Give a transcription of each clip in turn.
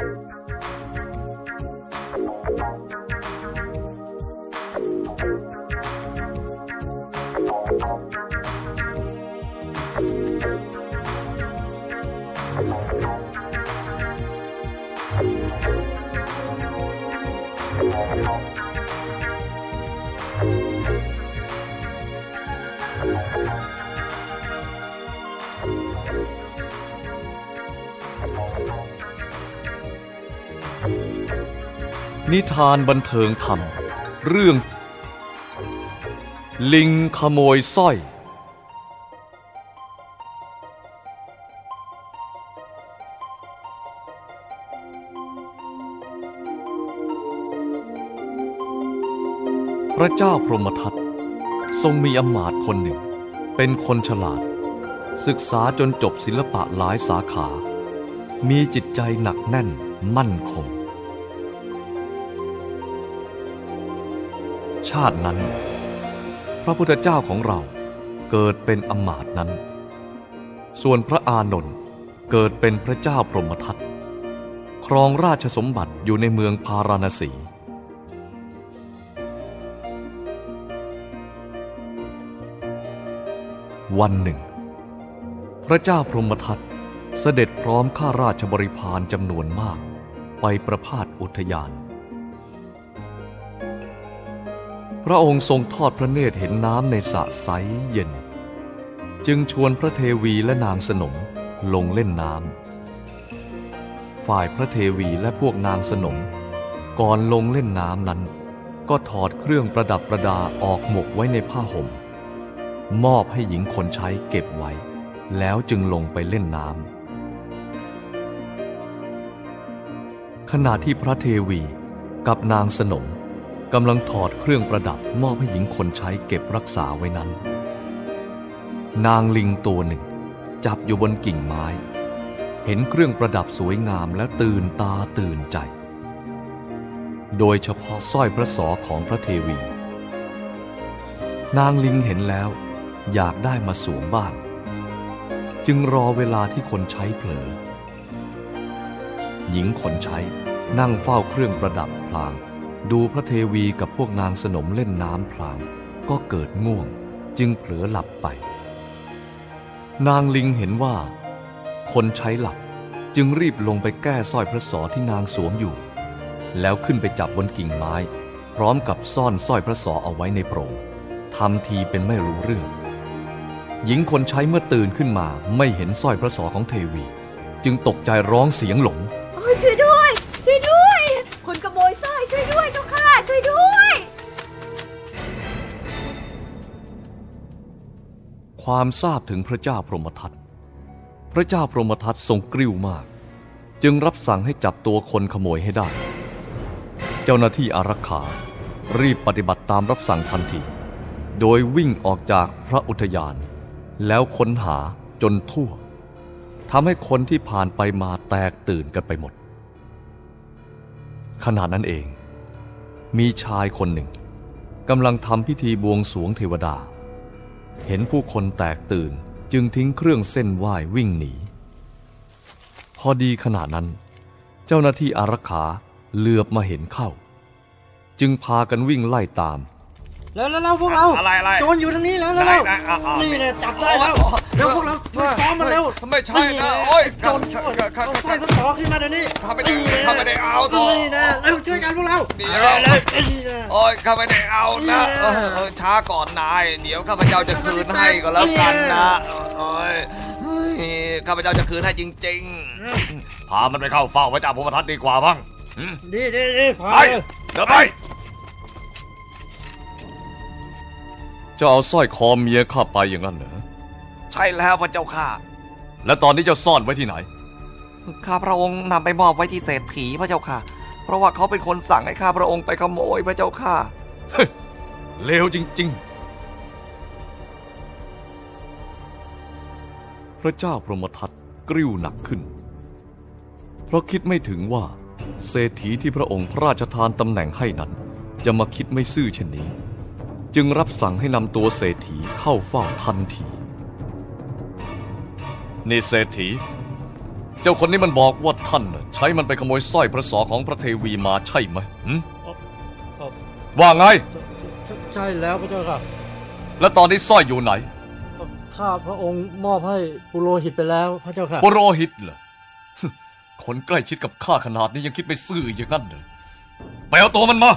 Thank นิทานบันเทิงธรรม เรื่อง ลิงขโมยสร้อย พระเจ้าพรหมทัตทรงมีอำมาตย์คนหนึ่ง เป็นคนฉลาด ศึกษาจนจบศิลปะหลายสาขา มีจิตใจหนักแน่นมั่นคง ชาตินั้น พระพุทธเจ้าของเราเกิดเป็นอมาตนั้น ส่วนพระอานนท์เกิดเป็นพระเจ้าพรหมทัตครองราชสมบัติอยู่ในเมืองพาราณสี วันหนึ่ง พระเจ้าพรหมทัตเสด็จพร้อมข้าราชบริพารจำนวนมาก ไปประพาสอุทยาน พระองค์ทรงทอดพระเนตรเห็นน้ำในสระใสเย็น จึงชวนพระเทวีและนางสนมลงเล่นน้ำ ฝ่ายพระเทวีและพวกนางสนม ก่อนลงเล่นน้ำนั้น ก็ถอดเครื่องประดับประดาออกหมกไว้ในผ้าห่ม มอบให้หญิงคนใช้เก็บไว้ แล้วจึงลงไปเล่นน้ำขณะที่พระเทวีกับนางสนม กำลังถอดเครื่องประดับมอบให้หญิงคนใช้เก็บรักษาไว้นั้น นางลิงตัวหนึ่ง จับอยู่บนกิ่งไม้ เห็นเครื่องประดับสวยงามแล้วตื่นตาตื่นใจ โดยเฉพาะสร้อยพระสอของพระเทวี นางลิงเห็นแล้วอยากได้มาสวมบ้าง จึงรอเวลาที่คนใช้เผลอ หญิงคนใช้นั่งเฝ้าเครื่องประดับพลาง ดูพระเทวีกับพวกนางสนมเล่นน้ำพลาง ก็เกิดง่วงจึงเผลอหลับไป นางลิงเห็นว่า คนใช้หลับจึงรีบลงไปแก้สร้อยพระสอที่นางสวมอยู่ แล้วขึ้นไปจับบนกิ่งไม้ พร้อมกับซ่อนสร้อยพระสอเอาไว้ในโพรงทำทีเป็นไม่รู้เรื่อง หญิงคนใช้เมื่อตื่นขึ้นมาไม่เห็นสร้อยพระสอของเทวี จึงตกใจร้องเสียงหลงช่วยด้วย ช่วยด้วย คนขโมย ความทราบถึงพระเจ้าพรหมทัตพระเจ้าพรหมทัตทรงกริ้วมาก จึงรับสั่งให้จับตัวคนขโมยให้ได้ เจ้าหน้าที่อารักขารีบปฏิบัติตามรับสั่งทันที โดยวิ่งออกจากพระอุทยาน แล้วค้นหาจนทั่วทำให้คนที่ผ่านไปมาแตกตื่นกันไปหมด ขณะนั้นเอง มีชายคนหนึ่งกำลังทำพิธีบวงสวงเทวดา เห็นผู้คนแตกตื่นจึงทิ้งเครื่องเส้นไหว้วิ่งหนี พอดีขณะนั้น เจ้าหน้าที่อารักขาเหลือบมาเห็นเข้า จึงพากันวิ่งไล่ตาม แล้วแล้วแล้วพวกเราอะไรอะไรโจรอยู่ทางนี้แล้วแล้วได้แล้วได้เอาเอานี่เนี่ยจับได้แล้วเร็วพวกเราช่วยซ้อมมันเร็วไม่ใช่นะโอ้ยโจรเอาสร้อยพระสอขึ้นมาเดี๋ยวนี้ข้าไม่ได้ข้าไม่ได้เอาโถ่นี่นะเร็วช่วยกันพวกเราเดี๋ยวเร็วนี่นะโอ้ยข้าไม่ได้เอานะเออเออช้าก่อนนายเดี๋ยวข้าพเจ้าจะคืนให้ก็แล้วกันนะโอ้ยเฮ้ยข้าพเจ้าจะคืนให้จริง ๆ พามันไปเข้าเฝ้าพระเจ้าพรหมทัตดีกว่าบ้างหืมดีดีดีพอไปเดี๋ยวไป จะเอาสร้อยคอเมียข้าไปอย่างนั้นเหรอ ใช่แล้วพระเจ้าค่ะ และตอนนี้เจะซ่อนไว้ที่ไหน ข้าพระองค์นำไปมอบไว้ที่เศรษฐีพระเจ้าค่ะ เพราะว่าเขาเป็นคนสั่งให้ข้าพระองค์ไปขโมยพระเจ้าค่ะ เลวจริง ๆ พระเจ้าพรหมทัตกริ้วหนักขึ้น เพราะคิดไม่ถึงว่า เศรษฐีที่พระองค์พระราชทานตำแหน่งให้นั้น จะมาคิดไม่ซื่อเช่นนี้ จึงรับสั่งให้นำตัวเศรษฐีเข้าเฝ้าทันทีนี่เศรษฐี เจ้าคนนี้มันบอกว่าท่านน่ะใช้มันไปขโมยสร้อยพระสอของพระเทวีมาใช่ไหมหึเอ่อว่าไงใช่ใช่แล้วพระเจ้าค่ะ แล้วตอนนี้สร้อยอยู่ไหน ข้าพระองค์มอบให้ปุโรหิตไปแล้วพระเจ้าค่ะปุโรหิตเหรอคนใกล้ชิดกับข้าขนาดนี้ยังคิดไม่ซื่ออย่างนั้นเลยไปเอาตัวมันมา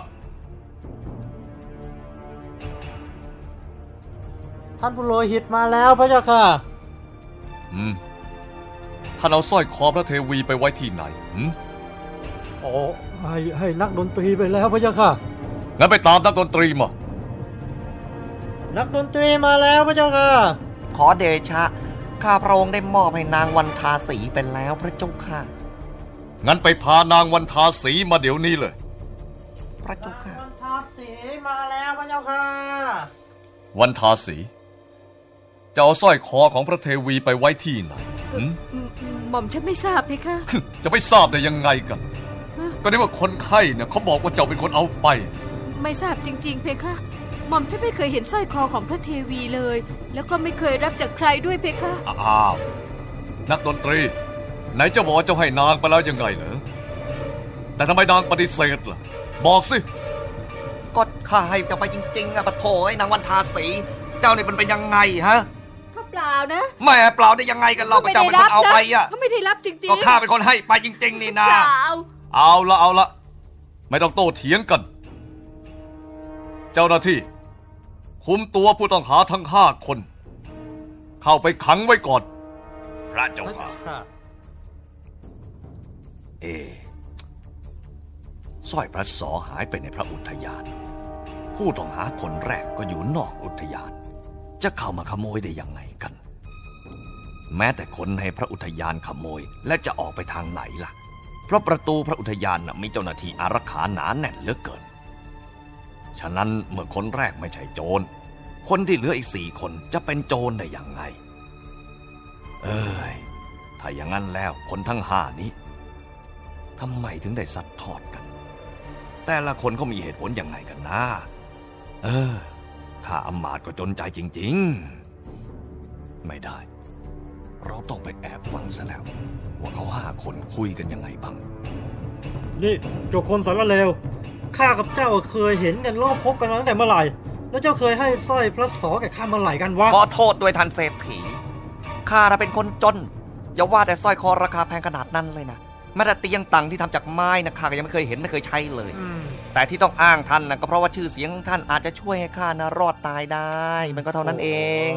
ท่านปุโรหิตมาแล้วพระเจ้าค่ะ อืม ท่านเอาสร้อยคอพระเทวีไปไว้ที่ไหนหืมอ๋อให้ให้นักดนตรีไปแล้วพระเจ้าค่ะ งั้นไปตามนักดนตรีมา นักดนตรีมาแล้วพระเจ้าค่ะ ขอเดชะ ข้าพระองค์ได้มอบให้นางวันทาสีไปแล้วพระเจ้าค่ะ งั้นไปพานางวันทาสีมาเดี๋ยวนี้เลย พระเจ้าค่ะ วันทาสีมาแล้วพระเจ้าค่ะ วันทาสี จะเอาสร้อยคอของพระเทวีไปไว้ที่ไหนหืมอืมหม่อมฉันไม่ทราบเพคะ จะไม่ทราบได้ยังไงกัน ก็ได้ว่าคนไข้เนี่ยเขาบอกว่าเจ้าเป็นคนเอาไป ไม่ทราบจริง ๆ เพคะหม่อมฉันไม่เคยเห็นสร้อยคอของพระเทวีเลย แล้วก็ไม่เคยรับจากใครด้วยเพคะ อ้าว นักดนตรี ไหนเจ้าบอกว่าเจ้าให้นางไปแล้วยังไงเหรอ แต่ทำไมนางปฏิเสธล่ะ บอกสิ ก็ข้าให้เจ้าไปจริงๆอะปะโถไอ้นางวันทาสี เจ้านี่มันเป็นยังไงฮะถ้า เปล่านะแม่เปล่าได้ยังไงกันเราก็เจ้าเป็นคนเอาไปอะเขาไม่ได้รับจริงๆก็ข้าเป็นคนให้ไปจริง ๆ นี่นะเปล่าเอาละเอาละไม่ต้องโต้เถียงกัน เจ้าหน้าที่ คุมตัวผู้ต้องหาทั้งห้าคน เข้าไปขังไว้ก่อน พระเจ้าค่ะเอะสร้อยพระสอหายไปในพระอุทยาน ผู้ต้องหาคนแรกก็อยู่นอกอุทยาน จะเข้ามาขโมยได้ยังไงกัน แม้แต่คนในพระอุทยานขโมย และจะออกไปทางไหนล่ะ เพราะประตูพระอุทยานมีเจ้าหน้าที่อารักขาหนาแน่นเหลือเกิน ฉะนั้นเมื่อคนแรกไม่ใช่โจร คนที่เหลืออีกสี่คนจะเป็นโจรได้อย่างไง เอ้ย ถ้าอย่างนั้นแล้วคนทั้งห้านี้ทำไมถึงได้ซัดทอดกัน แต่ละคนเขามีเหตุผลอยังไงกันนะ เออข้าอำมาตย์ก็จนใจจริง ๆ ไม่ได้ เราต้องไปแอบฟังซะแล้ว ว่าเขาห้าคนคุยกันยังไงบ้าง นี่เจ้าคนสารเลวข้ากับเจ้าเคยเห็นกันรอบพบกันมาตั้งแต่เมื่อไหร่ แล้วเจ้าเคยให้สร้อยพระสอแก่ข้าเมื่อไหร่กันวะขอโทษด้วยทันเศรษฐีข้าน่ะเป็นคนจนอย่าว่าแต่สร้อยคอราคาแพงขนาดนั้นเลยนะแม้แต่เตียงตังที่ทำจากไม้นะข้าก็ยังไม่เคยเห็นไม่เคยใช้เลยอืมแต่ที่ต้องอ้างท่านนะก็เพราะว่าชื่อเสียงของท่านอาจจะช่วยให้ข้านะรอดตายได้ มันก็เท่านั้นเอง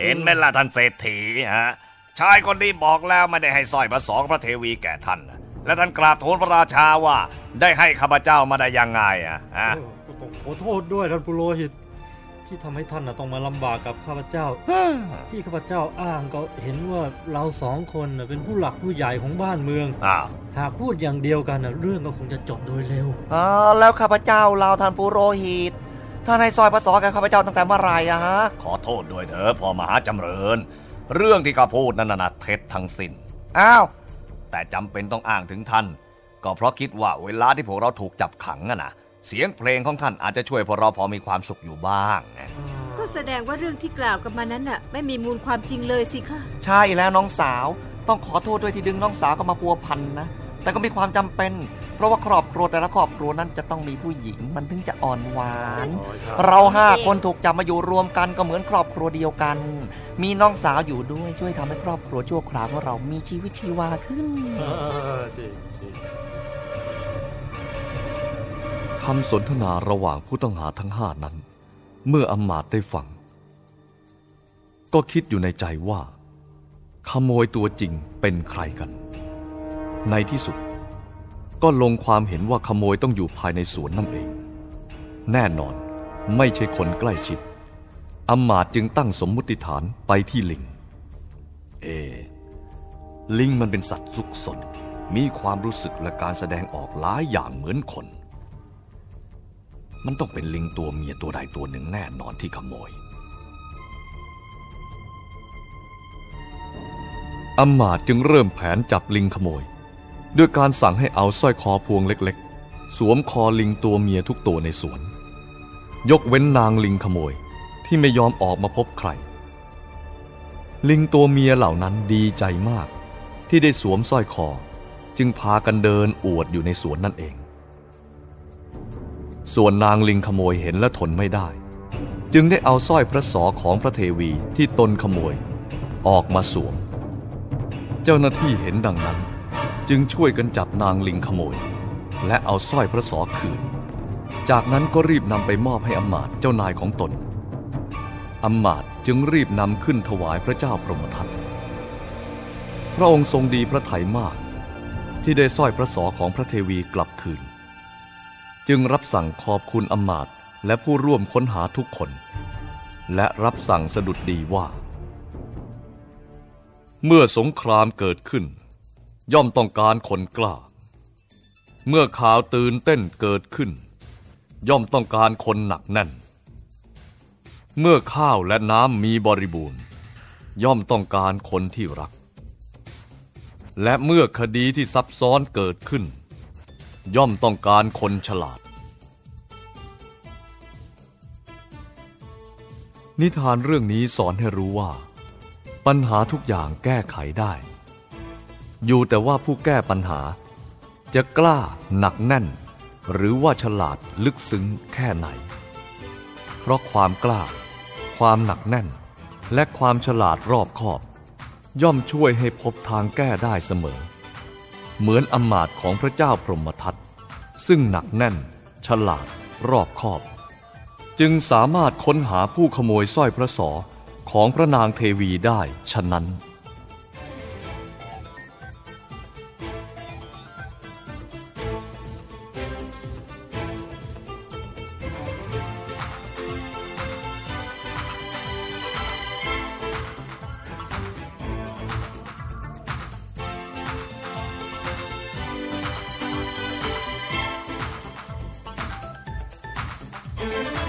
เห็นไหมล่ะท่านเศรษฐีฮะชายคนนี้บอกแล้วไม่ได้ให้สร้อยพระสองพระเทวีแก่ท่านน่ะและท่านกราบทูลพระราชาว่าได้ให้ข้าพเจ้ามาได้ยังไงอะฮะเออก็ต้องขอโทษด้วยท่านปุโรหิต ที่ทำให้ท่านนะต้องมาลำบากกับข้าพเจ้า ที่ข้าพเจ้าอ้างก็เห็นว่าเราสองคนน่ะเป็นผู้หลักผู้ใหญ่ของบ้านเมืองอ้าวหากพูดอย่างเดียวกันนะเรื่องก็คงจะจบโดยเร็วอ๋อแล้วข้าพเจ้าเราท่านปุโรหิต ท่านให้ซอยพระสอแก่ข้าพเจ้าตั้งแต่เมื่อไหร่อะฮะ ขอโทษด้วยเถอะพ่อมหาจำเริญ เรื่องที่ข้าพูดนั่นน่ะเท็จทั้งสิ้น อ้าว แต่จำเป็นต้องอ้างถึงท่าน ก็เพราะคิดว่าเวลาที่พวกเราถูกจับขังอะนะเสียงเพลงของท่านอาจจะช่วยพวกเราพอมีความสุขอยู่บ้างไงก็แสดงว่าเรื่องที่กล่าวกันมานั้นน่ะ ไม่มีมูลความจริงเลยสิคะใช่แล้วน้องสาว ต้องขอโทษด้วยที่ดึงน้องสาวเข้ามาพัวพันนะ แต่ก็มีความจำเป็น เพราะว่าครอบครัวแต่ละครอบครัวนั้นจะต้องมีผู้หญิงมันถึงจะอ่อนหวาน เราห้าคนถูกจับมาอยู่รวมกันก็เหมือนครอบครัวเดียวกัน มีน้องสาวอยู่ด้วยช่วยทำให้ครอบครัวชั่วคราวของเรามีชีวิตชีวาขึ้นเออจริงจริงคำสนทนาระหว่างผู้ต้องหาทั้งห้านั้น เมื่ออำมาตย์ได้ฟัง ก็คิดอยู่ในใจว่า ขโมยตัวจริงเป็นใครกัน ในที่สุด ก็ลงความเห็นว่าขโมยต้องอยู่ภายในสวนนั่นเอง แน่นอนไม่ใช่คนใกล้ชิดอำมาตย์จึงตั้งสมมุติฐานไปที่ลิง เอ ลิงมันเป็นสัตว์สุกสนมีความรู้สึกและการแสดงออกหลายอย่างเหมือนคน มันต้องเป็นลิงตัวเมียตัวใดตัวหนึ่งแน่นอนที่ขโมยอำมาตย์จึงเริ่มแผนจับลิงขโมย ด้วยการสั่งให้เอาสร้อยคอพวงเล็กๆ สวมคอลิงตัวเมียทุกตัวในสวน ยกเว้นนางลิงขโมยที่ไม่ยอมออกมาพบใคร ลิงตัวเมียเหล่านั้นดีใจมาก ที่ได้สวมสร้อยคอ จึงพากันเดินอวดอยู่ในสวนนั่นเอง ส่วนนางลิงขโมยเห็นและทนไม่ได้ จึงได้เอาสร้อยพระสอของพระเทวีที่ตนขโมย ออกมาสวม เจ้าหน้าที่เห็นดังนั้น จึงช่วยกันจับนางลิงขโมย และเอาสร้อยพระสอคืน จากนั้นก็รีบนำไปมอบให้อมาตเจ้านายของตนอมาตจึงรีบนำขึ้นถวายพระเจ้าพรหมทัตพระองค์ทรงดีพระทัยมาก ที่ได้สร้อยพระสอของพระเทวีกลับคืน จึงรับสั่งขอบคุณอมาตและผู้ร่วมค้นหาทุกคน และรับสั่งสดุดดีว่า เมื่อสงครามเกิดขึ้น ย่อมต้องการคนกล้า เมื่อข่าวตื่นเต้นเกิดขึ้น ย่อมต้องการคนหนักแน่น เมื่อข้าวและน้ำมีบริบูรณ์ ย่อมต้องการคนที่รัก และเมื่อคดีที่ซับซ้อนเกิดขึ้น ย่อมต้องการคนฉลาด นิทานเรื่องนี้สอนให้รู้ว่า ปัญหาทุกอย่างแก้ไขได้ อยู่แต่ว่าผู้แก้ปัญหา จะกล้าหนักแน่น หรือว่าฉลาดลึกซึ้งแค่ไหน เพราะความกล้า ความหนักแน่น และความฉลาดรอบคอบ ย่อมช่วยให้พบทางแก้ได้เสมอ เหมือนอมาตย์ของพระเจ้าพรหมทัตซึ่งหนักแน่น ฉลาดรอบคอบ จึงสามารถค้นหาผู้ขโมยสร้อยพระสอของพระนางเทวีได้ฉะนั้น Bye.